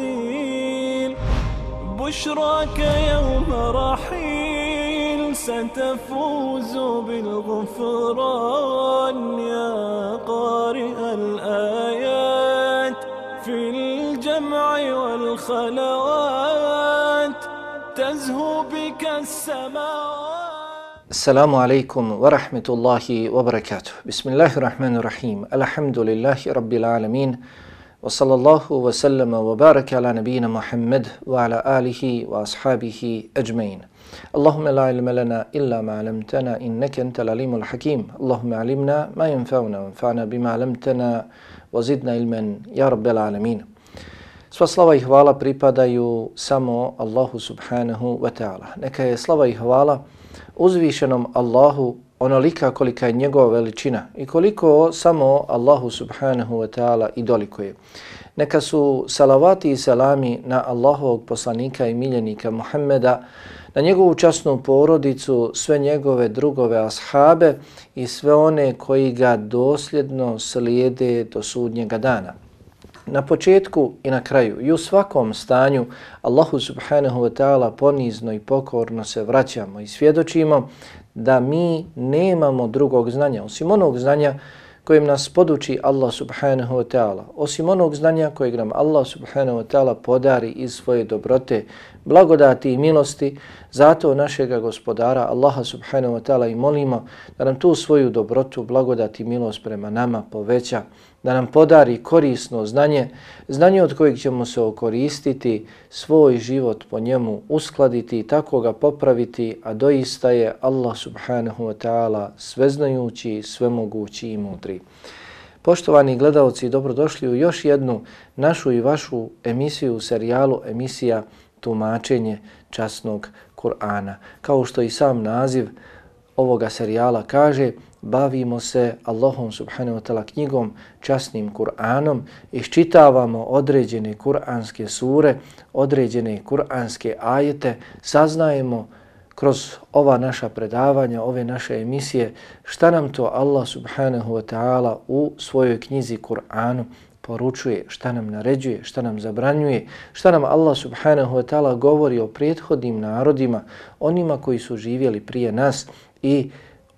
تزيل بشراك يوم رحيل ستفوز بالغفران يا قارئ الآيات. في الجمع والخلوات تزهو بك السماوات. السلام عليكم ورحمة الله وبركاته. بسم الله الرحمن الرحيم. الحمد لله رب العالمين. Wa sallallahu wa sallama wa baraka ala nabina Muhammad wa ala alihi wa ashabihi ajmain. Allahumma la ilma lana illa ma 'allamtana innaka antal alimul hakim. Allahumma 'allimna ma yanfa'una wa anfa'na bima 'allamtana wa zidna ilman ya rabbal alamin. Sva slava i hvala pripadaju samo Allahu subhanahu wa ta'ala. Neka je slava i hvala uzvišenom Allahu onolika kolika je njegova veličina i koliko samo Allahu subhanahu wa ta'ala i dolikuje. Neka su salavati i salami na Allahovog poslanika i miljenika Muhammeda, na njegovu časnu porodicu, sve njegove drugove ashabe i sve one koji ga dosljedno slijede do sudnjega dana na početku i na kraju i u svakom stanju Allahu subhanahu wa ta'ala ponizno i pokorno se vraćamo i svjedočimo da mi nemamo drugog znanja osim onog znanja kojim nas poduči Allah subhanahu wa ta'ala, osim onog znanja kojeg nam Allah subhanahu wa ta'ala podari iz svoje dobrote, blagodati i milosti, zato našega gospodara Allaha subhanahu wa ta'ala i molimo da nam tu svoju dobrotu, blagodati i milost prema nama poveća, da nam podari korisno znanje, znanje od kojeg ćemo se okoristiti, svoj život po njemu uskladiti i tako ga popraviti, a doista je Allah subhanahu wa ta'ala sveznajući, svemogući i mudri. Poštovani gledalci, dobrodošli u još jednu našu i vašu emisiju u serijalu emisija Tumačenje časnog Kur'ana. Kao što i sam naziv ovoga serijala kaže, bavimo se Allahom subhanahu wa ta'ala knjigom, časnim Kur'anom, iščitavamo određene kur'anske sure, određene kur'anske ajete, saznajemo kroz ova naša predavanja, ove naše emisije, šta nam to Allah subhanahu wa ta'ala u svojoj knjizi Kur'anu poručuje, šta nam naređuje, šta nam zabranjuje, šta nam Allah subhanahu wa ta'ala govori o prethodnim narodima, onima koji su živjeli prije nas i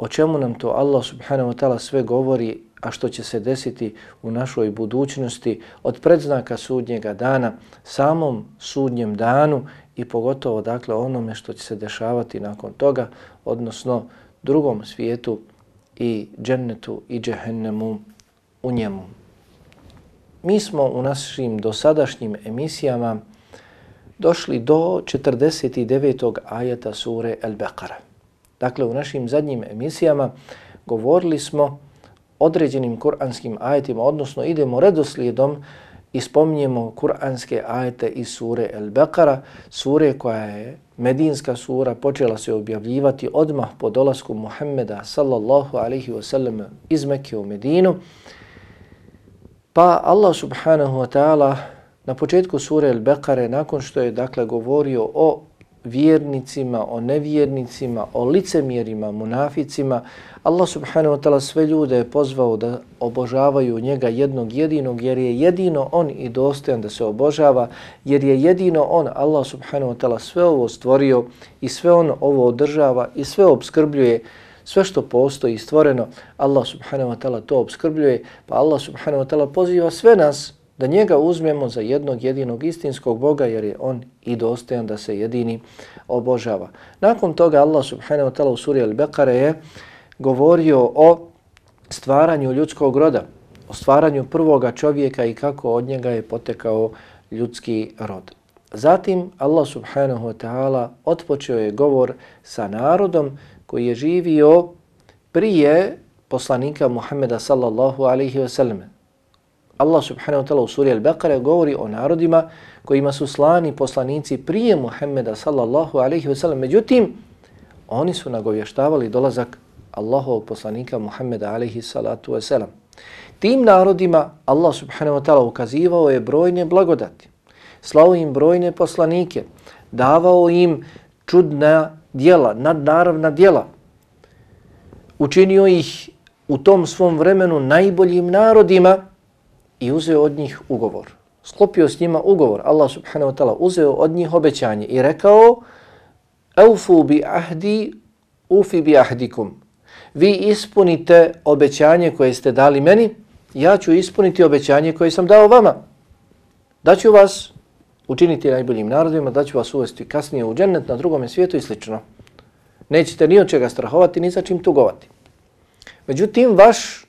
o čemu nam to Allah subhanahu wa ta'ala sve govori, a što će se desiti u našoj budućnosti od predznaka sudnjega dana, samom sudnjem danu i pogotovo dakle onome što će se dešavati nakon toga, odnosno drugom svijetu i džennetu i džehennemu u njemu. Mi smo u našim dosadašnjim emisijama došli do 49. ajeta sure El-Beqara. Dakle, u našim zadnjim emisijama govorili smo određenim kuranskim ajetima, odnosno idemo redoslijedom i spominjemo kuranske ajete iz sure El Bekara, sure koja je medinska sura, počela se objavljivati odmah po dolasku Muhammeda sallallahu alaihi wasallam iz Mekke u Medinu. Pa Allah subhanahu wa ta'ala na početku sure El Bekare, nakon što je dakle govorio o vjernicima, o nevjernicima, o licemjerima, munaficima. Allah subhanahu wa ta'ala sve ljude je pozvao da obožavaju njega jednog jedinog jer je jedino on i dostojan da se obožava jer je jedino on, Allah subhanahu wa ta'ala sve ovo stvorio i sve on ovo održava i sve obskrbljuje sve što postoji stvoreno, Allah subhanahu wa ta'ala to obskrbljuje, pa Allah subhanahu wa ta'ala poziva sve nas da njega uzmemo za jednog jedinog istinskog Boga jer je on i dostojan da se jedini obožava. Nakon toga Allah subhanahu wa ta'ala u suri Al-Bekare je govorio o stvaranju ljudskog roda, o stvaranju prvoga čovjeka i kako od njega je potekao ljudski rod. Zatim Allah subhanahu wa ta'ala otpočeo je govor sa narodom koji je živio prije poslanika Muhammeda sallallahu alaihi wa sallam. Allah subhanahu wa ta'ala u suri Al-Baqara govori o narodima kojima su slani poslanici prije Muhammeda sallallahu alaihi wa sallam. Međutim, oni su nagovještavali dolazak Allahovog poslanika Muhammeda alaihi salatu wa sallam. Tim narodima Allah subhanahu wa ta'ala ukazivao je brojne blagodati. Slao im brojne poslanike. Davao im čudna dijela, nadnaravna dijela. Učinio ih u tom svom vremenu najboljim narodima i uzeo od njih ugovor. Sklopio s njima ugovor. Allah subhanahu wa ta'ala uzeo od njih obećanje i rekao Eufu bi ahdi, ufi bi ahdikum. Vi ispunite obećanje koje ste dali meni, ja ću ispuniti obećanje koje sam dao vama. Da ću vas učiniti najboljim narodima, da ću vas uvesti kasnije u džennet na drugom svijetu i slično. Nećete ni od čega strahovati, ni za čim tugovati. Međutim, vaš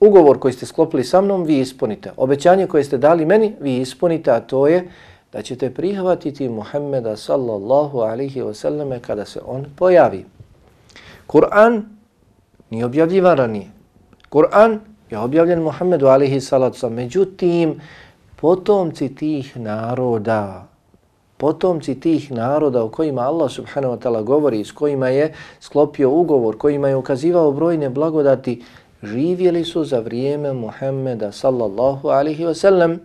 ugovor koji ste sklopili sa mnom, vi ispunite. Obećanje koje ste dali meni, vi ispunite, a to je da ćete prihvatiti Muhammeda sallallahu alihi wasallame kada se on pojavi. Kur'an nije objavljivan ranije. Kur'an je objavljen Muhammedu alihi salatu sallam. Međutim, potomci tih naroda, potomci tih naroda o kojima Allah subhanahu wa ta'ala govori, s kojima je sklopio ugovor, kojima je ukazivao brojne blagodati, živjeli su za vrijeme Muhammeda sallallahu alihi wa sallam.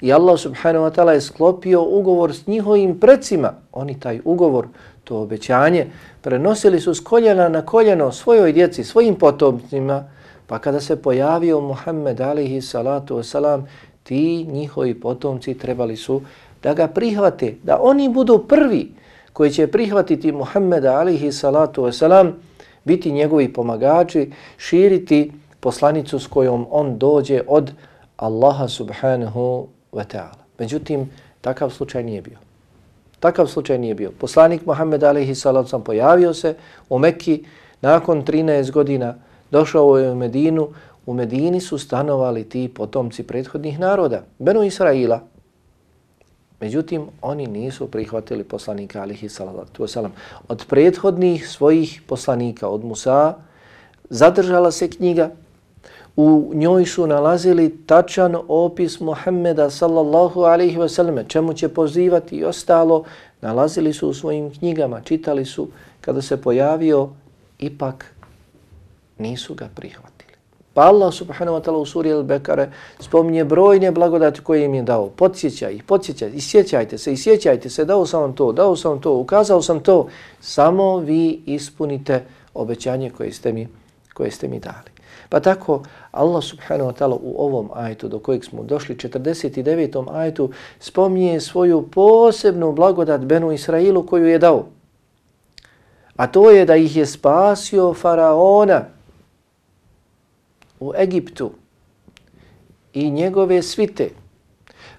I Allah subhanahu wa ta'ala je sklopio ugovor s njihovim precima. Oni taj ugovor, to obećanje, prenosili su s koljena na koljeno svojoj djeci, svojim potomcima, pa kada se pojavio Muhammed alihi salatu wasalam, ti njihovi potomci trebali su da ga prihvate, da oni budu prvi koji će prihvatiti Muhammeda alihi salatu wasalam, biti njegovi pomagači, širiti poslanicu s kojom on dođe od Allaha subhanahu wa ta'ala. Međutim, takav slučaj nije bio. Takav slučaj nije bio. Poslanik Muhammed alaihi salatu sam pojavio se u Mekki nakon 13 godina, došao je u Medinu, u Medini su stanovali ti potomci prethodnih naroda, Benu Israila. Međutim, oni nisu prihvatili poslanika alihi salatu wasalam. Od prethodnih svojih poslanika, od Musa, zadržala se knjiga, u njoj su nalazili tačan opis Muhammeda sallallahu alaihi wasallam, čemu će pozivati i ostalo, nalazili su u svojim knjigama, čitali su, kada se pojavio, ipak nisu ga prihvatili. Pa Allah subhanahu wa ta'ala u suri Al-Bekare spominje brojne blagodati koje im je dao. Podsjećaj ih, podsjećaj, sjećajte se, i sjećajte se, dao sam vam to, dao sam to, ukazao sam to. Samo vi ispunite obećanje koje ste mi, koje ste mi dali. Pa tako Allah subhanahu wa ta'ala u ovom ajtu do kojeg smo došli, 49. ajtu, spominje svoju posebnu blagodat Benu Israilu koju je dao. A to je da ih je spasio faraona, u Egiptu i njegove svite,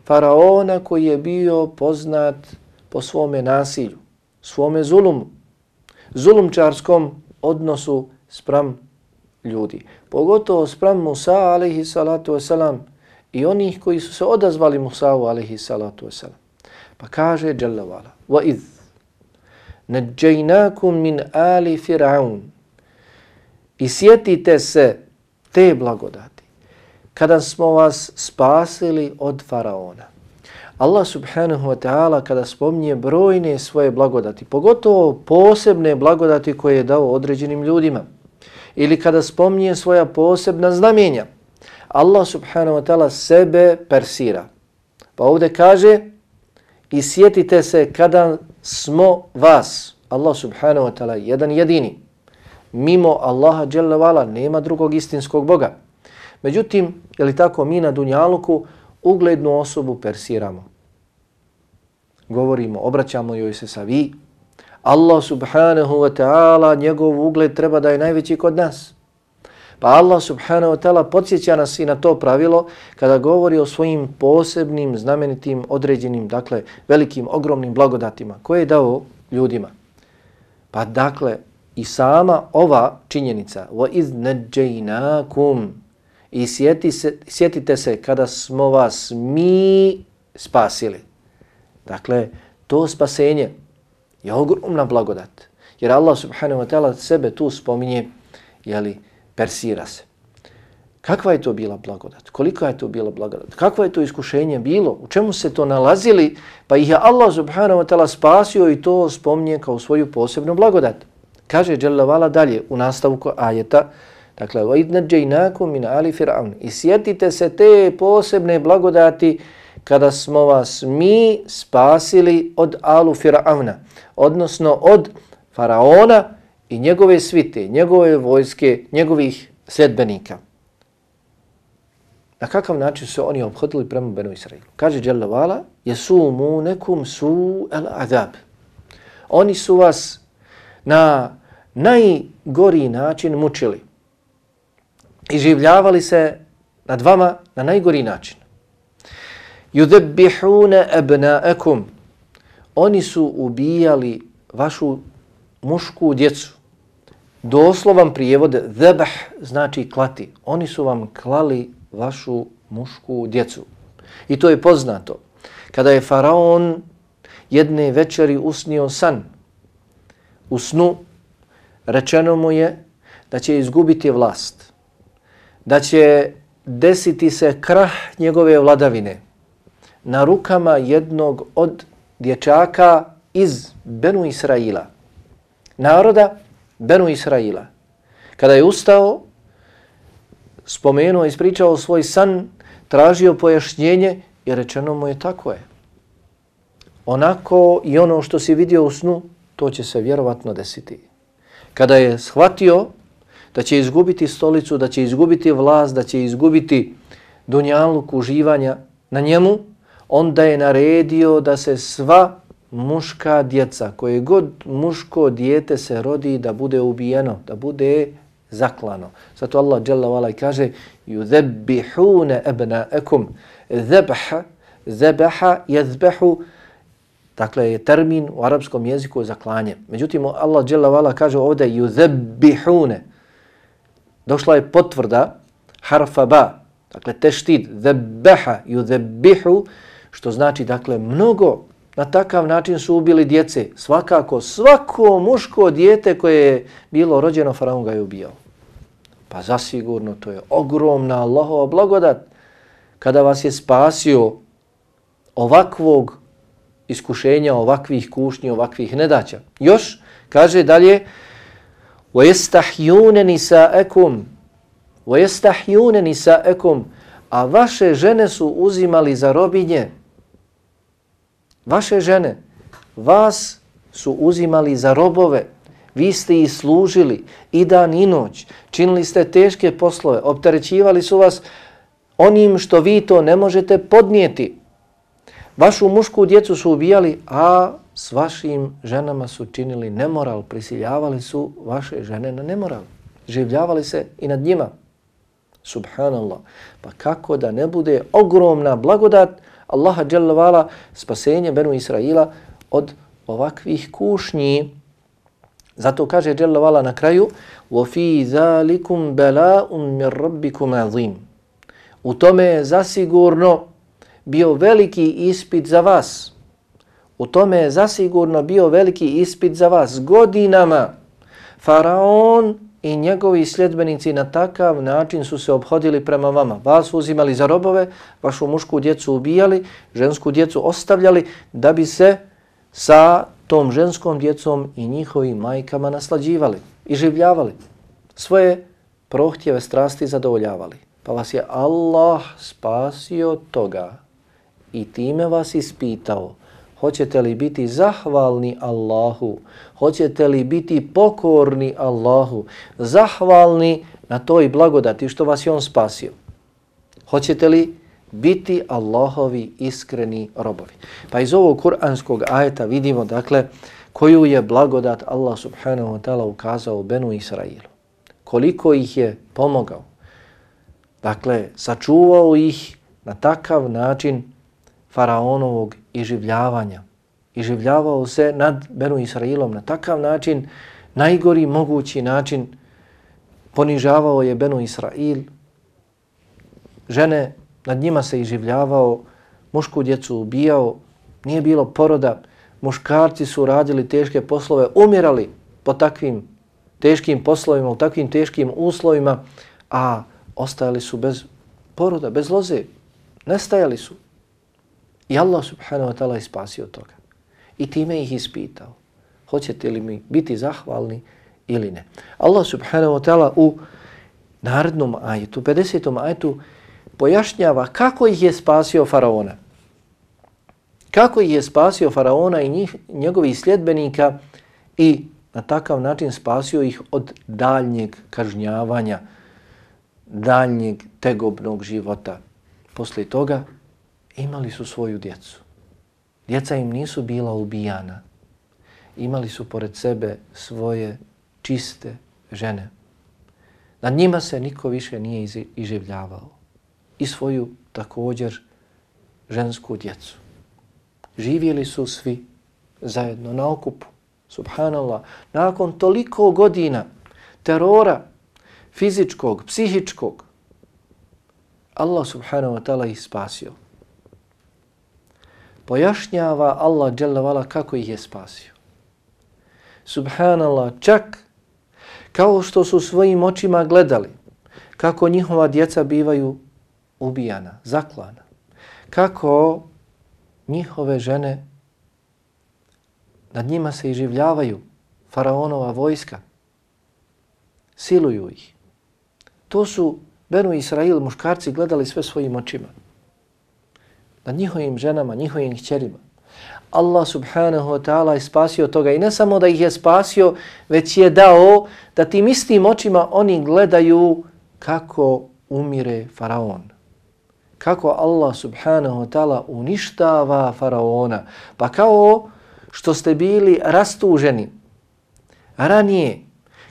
faraona koji je bio poznat po svome nasilju, svome zulumu, zulumčarskom odnosu spram ljudi. Pogotovo spram Musa alaihi salatu wasalam i onih koji su se odazvali Musa alaihi salatu wasalam. Pa kaže Jalla wa iz neđajnakum min ali fir'aun i sjetite se te blagodati, kada smo vas spasili od faraona. Allah subhanahu wa ta'ala kada spomnije brojne svoje blagodati, pogotovo posebne blagodati koje je dao određenim ljudima, ili kada spomnije svoja posebna znamenja, Allah subhanahu wa ta'ala sebe persira. Pa ovdje kaže i sjetite se kada smo vas, Allah subhanahu wa ta'ala jedan jedini, mimo Allaha dželle vala nema drugog istinskog Boga. Međutim, je li tako mi na dunjaluku uglednu osobu persiramo? Govorimo, obraćamo joj se sa vi. Allah subhanahu wa ta'ala, njegov ugled treba da je najveći kod nas. Pa Allah subhanahu wa ta'ala podsjeća nas i na to pravilo kada govori o svojim posebnim, znamenitim, određenim, dakle, velikim, ogromnim blagodatima koje je dao ljudima. Pa dakle, I sama ova činjenica wa iz i sjeti se, sjetite se kada smo vas mi spasili. Dakle, to spasenje je ogromna blagodat. Jer Allah subhanahu wa ta'ala sebe tu spominje, jeli, persira se. Kakva je to bila blagodat? Koliko je to bila blagodat? Kakva je to iskušenje bilo? U čemu se to nalazili? Pa ih je Allah subhanahu wa ta'ala spasio i to spominje kao svoju posebnu blagodat. Kaže Jalla dalje u nastavku ajeta, dakle, وَإِذْ نَجَّيْنَاكُمْ مِنْ آلِ فِرْعَوْنِ I sjetite se te posebne blagodati kada smo vas mi spasili od alu Fir'auna, odnosno od faraona i njegove svite, njegove vojske, njegovih sljedbenika. Na kakav način su oni obhodili prema Benu Israilu? Kaže Jalla Vala, jesu mu nekum su el adab. Oni su vas na najgori način mučili. I življavali se nad vama na najgori način. Yudebbihune abna'akum. Oni su ubijali vašu mušku djecu. Doslovan prijevod zebah znači klati. Oni su vam klali vašu mušku djecu. I to je poznato. Kada je faraon jedne večeri usnio san, u snu rečeno mu je da će izgubiti vlast, da će desiti se krah njegove vladavine na rukama jednog od dječaka iz Benu Israila, naroda Benu Israila. Kada je ustao, spomenuo, ispričao svoj san, tražio pojašnjenje i rečeno mu je tako je. Onako i ono što si vidio u snu, to će se vjerovatno desiti. Kada je shvatio da će izgubiti stolicu, da će izgubiti vlast, da će izgubiti dunjaluk uživanja na njemu, onda je naredio da se sva muška djeca, koje god muško dijete se rodi, da bude ubijeno, da bude zaklano. Zato Allah dželle vala kaže yuzebbihuna abna'akum zabha zabaha yadhbahu dakle je termin u arapskom jeziku za klanje. Međutim Allah dželavala kaže ovdje yuzebihune. došla je potvrda harfa ba dakle teštid zabaha yuzebihu, što znači dakle mnogo na takav način su ubili djece. Svakako svako muško dijete koje je bilo rođeno faraon ga je ubijao. Pa zasigurno to je ogromna Allahova blagodat kada vas je spasio ovakvog iskušenja, ovakvih kušnji, ovakvih nedaća. Još kaže dalje وَيَسْتَحْيُونَ نِسَاءَكُمْ وَيَسْتَحْيُونَ نِسَاءَكُمْ A vaše žene su uzimali za robinje. Vaše žene, vas su uzimali za robove. Vi ste ih služili i dan i noć. Činili ste teške poslove. Opterećivali su vas onim što vi to ne možete podnijeti. Vašu mušku djecu su ubijali, a s vašim ženama su činili nemoral. Prisiljavali su vaše žene na nemoral. Življavali se i nad njima. Subhanallah. Pa kako da ne bude ogromna blagodat Allaha dželavala spasenje Benu Israila od ovakvih kušnji. Zato kaže Jalla Vala na kraju وَفِي ذَلِكُمْ بَلَاءٌ مِنْ رَبِّكُمْ عَظِيمٌ U tome je zasigurno bio veliki ispit za vas. U tome je zasigurno bio veliki ispit za vas. Godinama Faraon i njegovi sljedbenici na takav način su se obhodili prema vama. Vas uzimali za robove, vašu mušku djecu ubijali, žensku djecu ostavljali da bi se sa tom ženskom djecom i njihovim majkama naslađivali i življavali. Svoje prohtjeve strasti zadovoljavali. Pa vas je Allah spasio toga i time vas ispitao. Hoćete li biti zahvalni Allahu? Hoćete li biti pokorni Allahu? Zahvalni na toj blagodati što vas je On spasio? Hoćete li biti Allahovi iskreni robovi. Pa iz ovog kuranskog ajeta vidimo dakle koju je blagodat Allah subhanahu wa ta'ala ukazao Benu Israilu. Koliko ih je pomogao. Dakle, sačuvao ih na takav način faraonovog iživljavanja. Iživljavao se nad Benu Israilom na takav način, najgori mogući način, ponižavao je Benu Israil, žene nad njima se iživljavao, mušku djecu ubijao, nije bilo poroda, muškarci su radili teške poslove, umirali po takvim teškim poslovima, u takvim teškim uslovima, a ostajali su bez poroda, bez loze, nestajali su. I Allah subhanahu wa ta'ala ispasio toga. I time ih ispitao. Hoćete li mi biti zahvalni ili ne? Allah subhanahu wa ta'ala u narednom ajetu, 50. ajetu, pojašnjava kako ih je spasio faraona. Kako ih je spasio faraona i njih, njegovih sljedbenika i na takav način spasio ih od daljnjeg kažnjavanja, daljnjeg tegobnog života. Posle toga imali su svoju djecu. Djeca im nisu bila ubijana. Imali su pored sebe svoje čiste žene. Na njima se niko više nije iživljavao. I svoju također žensku djecu. Živjeli su svi zajedno na okupu. Subhanallah. Nakon toliko godina terora fizičkog, psihičkog, Allah subhanahu wa ta'ala ih spasio. Pojašnjava Allah dželle kako ih je spasio. Subhanallah, čak kao što su svojim očima gledali kako njihova djeca bivaju ubijana, zaklana. Kako njihove žene nad njima se iživljavaju faraonova vojska, siluju ih. To su Benu Israil, muškarci, gledali sve svojim očima na njihovim ženama, njihovim hćerima. Allah subhanahu wa ta'ala je spasio toga i ne samo da ih je spasio, već je dao da tim istim očima oni gledaju kako umire faraon. Kako Allah subhanahu wa ta'ala uništava faraona. Pa kao što ste bili rastuženi ranije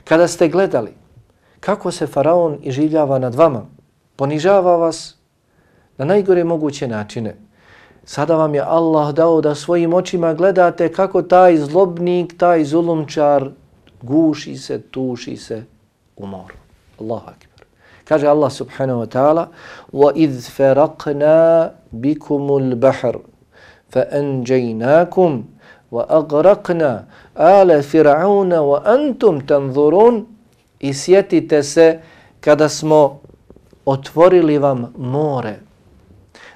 kada ste gledali kako se faraon iživljava nad vama, ponižava vas na najgore moguće načine. Sada vam je Allah dao da svojim očima gledate kako taj zlobnik, taj zulumčar guši se, tuši se u moru. Allahu akbar. Kaže Allah subhanahu wa ta'ala وَإِذْ فَرَقْنَا بِكُمُ الْبَحْرُ فَأَنْجَيْنَاكُمْ وَأَغْرَقْنَا آلَ فِرْعَوْنَ وَأَنْتُمْ تَنْظُرُونَ I sjetite se kada smo otvorili vam more.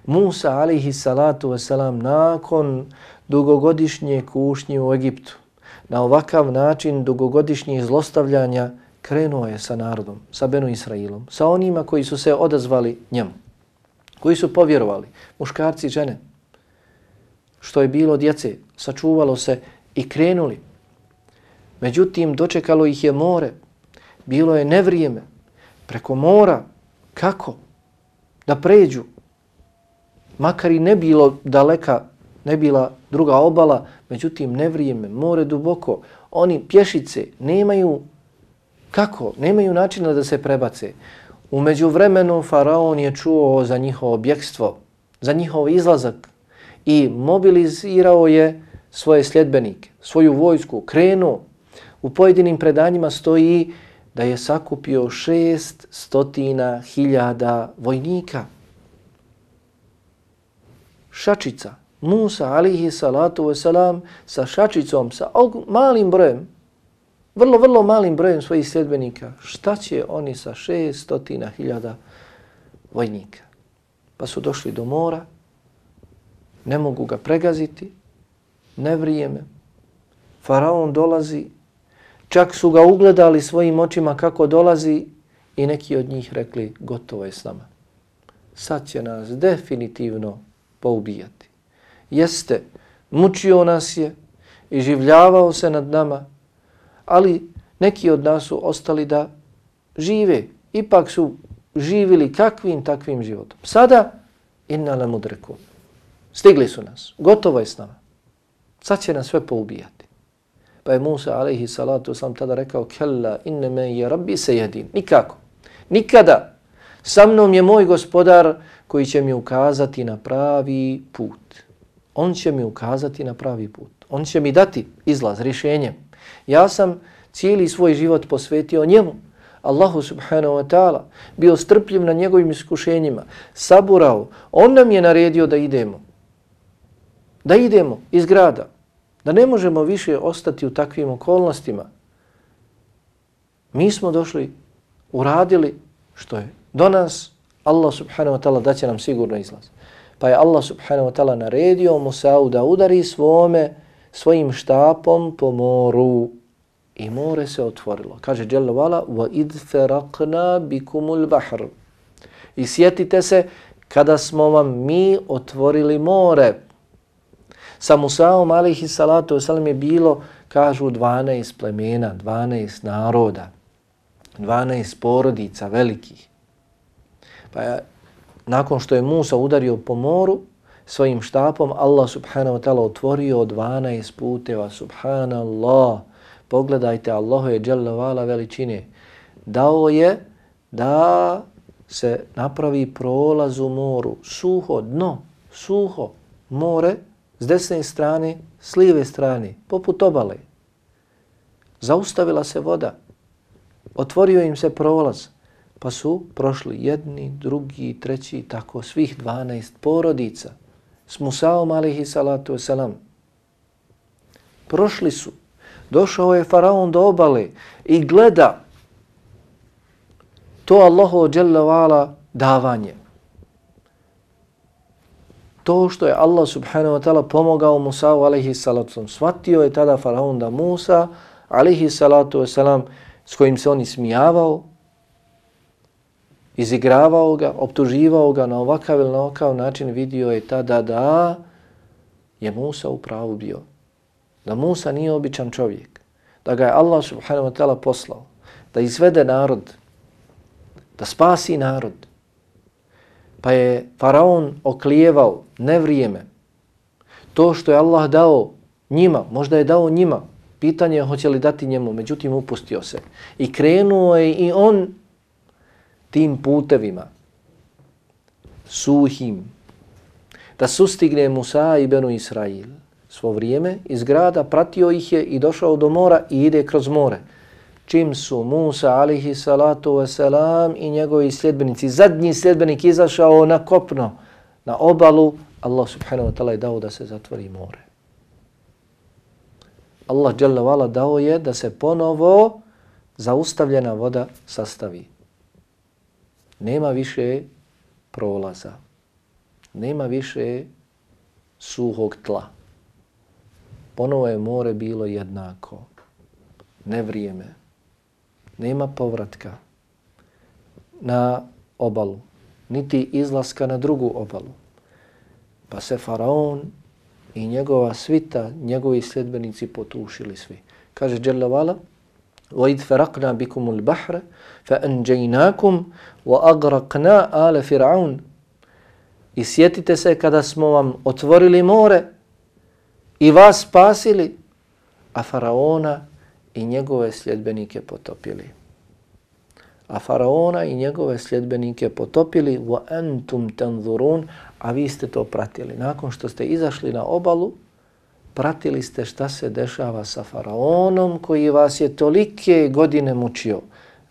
Musa alihi salatu wasalam nakon dugogodišnje kušnje u Egiptu na ovakav način dugogodišnjih zlostavljanja krenuo je sa narodom, sa Benu Israilom, sa onima koji su se odazvali njemu, koji su povjerovali, muškarci i žene, što je bilo djece, sačuvalo se i krenuli. Međutim, dočekalo ih je more, bilo je nevrijeme, preko mora, kako? Da pređu, makar i ne bilo daleka, ne bila druga obala, međutim nevrijeme, more duboko, oni pješice nemaju kako, nemaju načina da se prebace. Umeđu vremenu faraon je čuo za njihovo objekstvo, za njihov izlazak i mobilizirao je svoje sljedbenike, svoju vojsku, krenuo. U pojedinim predanjima stoji da je sakupio šest stotina hiljada vojnika. Šačica, Musa alihi salatu wasalam sa šačicom, sa malim brojem, vrlo, vrlo malim brojem svojih sljedbenika, šta će oni sa šest stotina hiljada vojnika? Pa su došli do mora, ne mogu ga pregaziti, ne vrijeme. Faraon dolazi, čak su ga ugledali svojim očima kako dolazi i neki od njih rekli gotovo je s nama. Sad će nas definitivno poubijati. Jeste, mučio nas je i življavao se nad nama, ali neki od nas su ostali da žive. Ipak su živili kakvim takvim životom. Sada, inna la mudreku. Stigli su nas. Gotovo je s nama. Sad će nas sve poubijati. Pa je Musa alaihi salatu sam tada rekao Kella inne me je rabbi se jedin. Nikako. Nikada. Sa mnom je moj gospodar koji će mi ukazati na pravi put. On će mi ukazati na pravi put. On će mi dati izlaz, rješenje. Ja sam cijeli svoj život posvetio njemu. Allahu subhanahu wa ta'ala bio strpljiv na njegovim iskušenjima, saburao. On nam je naredio da idemo da idemo iz grada, da ne možemo više ostati u takvim okolnostima. Mi smo došli, uradili što je do nas, Allah subhanahu wa ta'ala daće nam sigurno izlaz. Pa je Allah subhanahu wa ta'ala naredio Musa'u da udari svome, svojim štapom po moru. I more se otvorilo. Kaže Jalla Vala, وَإِذْ فَرَقْنَا بِكُمُ الْبَحْرُ I sjetite se kada smo vam mi otvorili more. Sa Musa'om alaihi salatu wasalam je bilo, kažu, 12 plemena, 12 naroda, 12 porodica velikih. Pa je, nakon što je Musa udario po moru, svojim štapom, Allah subhanahu wa ta'ala otvorio 12 puteva, subhanallah, pogledajte, Allah je dželjavala veličine, dao je da se napravi prolaz u moru, suho dno, suho more, s desne strane, s lijeve strane, poput obale. Zaustavila se voda, otvorio im se prolaz, pa su prošli jedni, drugi, treći, tako svih 12 porodica s Musaom alihi salatu wasalam. Prošli su, došao je faraon do obale i gleda to Allahovo dželle davanje. To što je Allah subhanahu wa ta'ala pomogao Musa alaihi salatu Svatio je tada faraon da Musa alaihi salatu wasalam s kojim se on ismijavao, izigravao ga, optuživao ga na ovakav ili na ovakav način, vidio je tada da je Musa u pravu bio. Da Musa nije običan čovjek. Da ga je Allah subhanahu wa ta'ala poslao. Da izvede narod. Da spasi narod. Pa je faraon oklijevao nevrijeme. To što je Allah dao njima, možda je dao njima, pitanje je hoće li dati njemu, međutim upustio se. I krenuo je i on tim putevima, suhim, da sustigne Musa i Benu Israil. Svo vrijeme iz grada pratio ih je i došao do mora i ide kroz more. Čim su Musa alihi salatu wasalam i njegovi sljedbenici, zadnji sljedbenik izašao na kopno, na obalu, Allah subhanahu wa ta'ala je dao da se zatvori more. Allah dao je da se ponovo zaustavljena voda sastavi nema više prolaza, nema više suhog tla. Ponovo je more bilo jednako, ne vrijeme, nema povratka na obalu, niti izlaska na drugu obalu. Pa se faraon i njegova svita, njegovi sljedbenici potušili svi. Kaže Đerlevala, وَإِذْ فَرَقْنَا بِكُمُ الْبَحْرَ فَأَنْجَيْنَاكُمْ وَأَغْرَقْنَا آلَ فِرْعَوْنَ I sjetite se kada smo vam otvorili more i vas spasili, a faraona i njegove sljedbenike potopili. A faraona i njegove sljedbenike potopili wa antum tanzurun, a vi ste to pratili. Nakon što ste izašli na obalu, pratili ste šta se dešava sa faraonom koji vas je tolike godine mučio,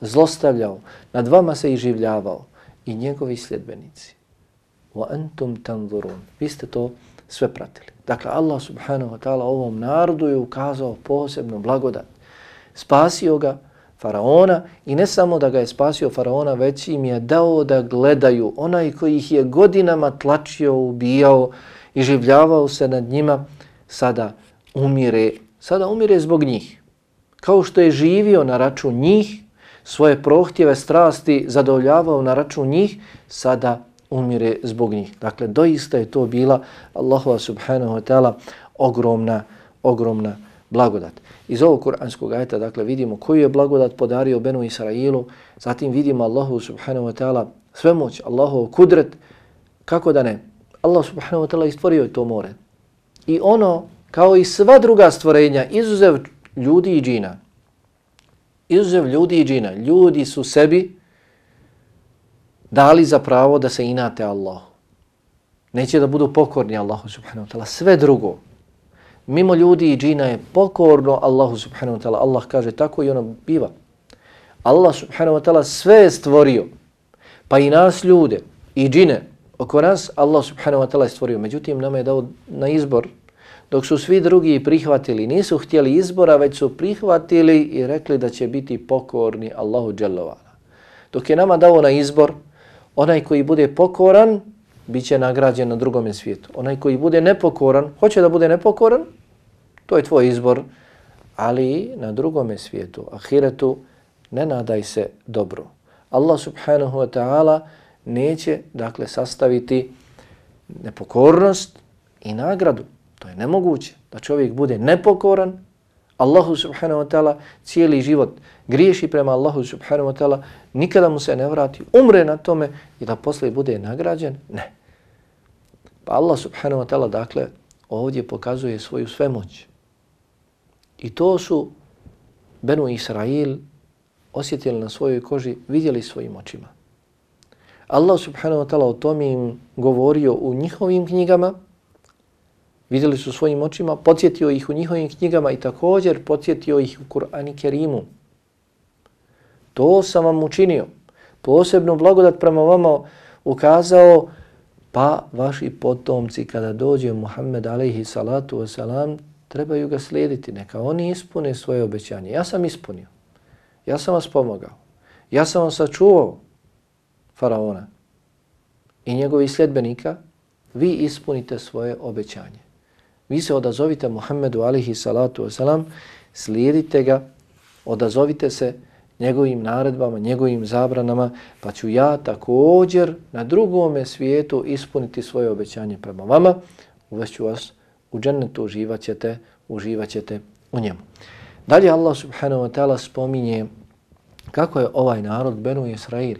zlostavljao, nad vama se iživljavao i njegovi sljedbenici. Wa antum tanzurun. Vi ste to sve pratili. Dakle, Allah subhanahu wa ta'ala ovom narodu je ukazao posebnu blagodat. Spasio ga faraona i ne samo da ga je spasio faraona, već im je dao da gledaju onaj koji ih je godinama tlačio, ubijao i življavao se nad njima, sada umire, sada umire zbog njih. Kao što je živio na račun njih, svoje prohtjeve, strasti zadovoljavao na račun njih, sada umire zbog njih. Dakle, doista je to bila Allahova subhanahu wa ta'ala ogromna, ogromna blagodat. Iz ovog kuranskog ajeta, dakle, vidimo koju je blagodat podario Benu Israilu, zatim vidimo Allahu subhanahu wa ta'ala svemoć, Allahov kudret, kako da ne? Allah subhanahu wa ta'ala istvorio to more. I ono, kao i sva druga stvorenja, izuzev ljudi i džina, izuzev ljudi i džina, ljudi su sebi dali za pravo da se inate Allahu. Neće da budu pokorni Allahu subhanahu wa ta'ala. Sve drugo, mimo ljudi i džina je pokorno Allahu subhanahu wa ta'ala. Allah kaže tako i ono biva. Allah subhanahu wa ta'ala sve je stvorio, pa i nas ljude i džine oko nas Allah subhanahu wa ta'ala je stvorio. Međutim, nama je dao na izbor dok su svi drugi prihvatili, nisu htjeli izbora, već su prihvatili i rekli da će biti pokorni Allahu dželovala. Dok je nama dao na izbor, onaj koji bude pokoran, bit će nagrađen na drugom svijetu. Onaj koji bude nepokoran, hoće da bude nepokoran, to je tvoj izbor, ali na drugom svijetu, ahiretu, ne nadaj se dobro. Allah subhanahu wa ta'ala neće, dakle, sastaviti nepokornost i nagradu. To je nemoguće da čovjek bude nepokoran Allahu subhanahu wa ta'ala cijeli život griješi prema Allahu subhanahu wa ta'ala, nikada mu se ne vrati, umre na tome i da posle bude nagrađen? Ne. Pa Allah subhanahu wa ta'ala dakle ovdje pokazuje svoju svemoć. I to su Benu Israil osjetili na svojoj koži, vidjeli svojim očima. Allah subhanahu wa ta'ala o tome im govorio u njihovim knjigama, vidjeli su svojim očima, podsjetio ih u njihovim knjigama i također podsjetio ih u Kur'ani Kerimu. To sam vam učinio. Posebnu blagodat prema vama ukazao pa vaši potomci kada dođe Muhammed alaihi salatu wasalam trebaju ga slijediti. Neka oni ispune svoje obećanje. Ja sam ispunio. Ja sam vas pomogao. Ja sam vam sačuvao faraona i njegovih sljedbenika. Vi ispunite svoje obećanje. Vi se odazovite Muhammedu alihi salatu wasalam, slijedite ga, odazovite se njegovim naredbama, njegovim zabranama, pa ću ja također na drugome svijetu ispuniti svoje obećanje prema vama, uvešću vas u džennetu, uživat ćete, uživat ćete u njemu. Dalje Allah subhanahu wa ta'ala spominje kako je ovaj narod Benu Israil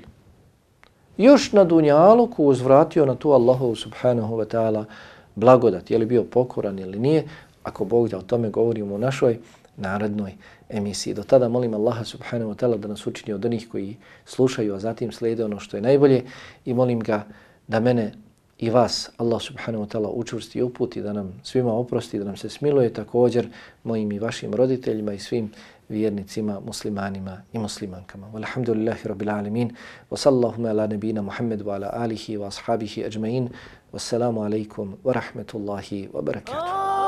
još na Dunjaluku uzvratio na tu Allahu subhanahu wa ta'ala blagodat, je li bio pokoran ili nije, ako Bog da o tome govorimo u našoj narednoj emisiji. Do tada molim Allaha subhanahu wa ta'ala da nas učini od onih koji slušaju, a zatim slijede ono što je najbolje i molim ga da mene i vas Allah subhanahu wa ta'ala učvrsti i uputi, da nam svima oprosti, da nam se smiluje također mojim i vašim roditeljima i svim vjernicima, muslimanima i muslimankama. Walhamdulillahi rabbil alamin. Wa sallallahu ala nabina Muhammedu wa ala alihi wa ashabihi ajma'in. Wassalamu alaikum wa rahmatullahi wa barakatuh.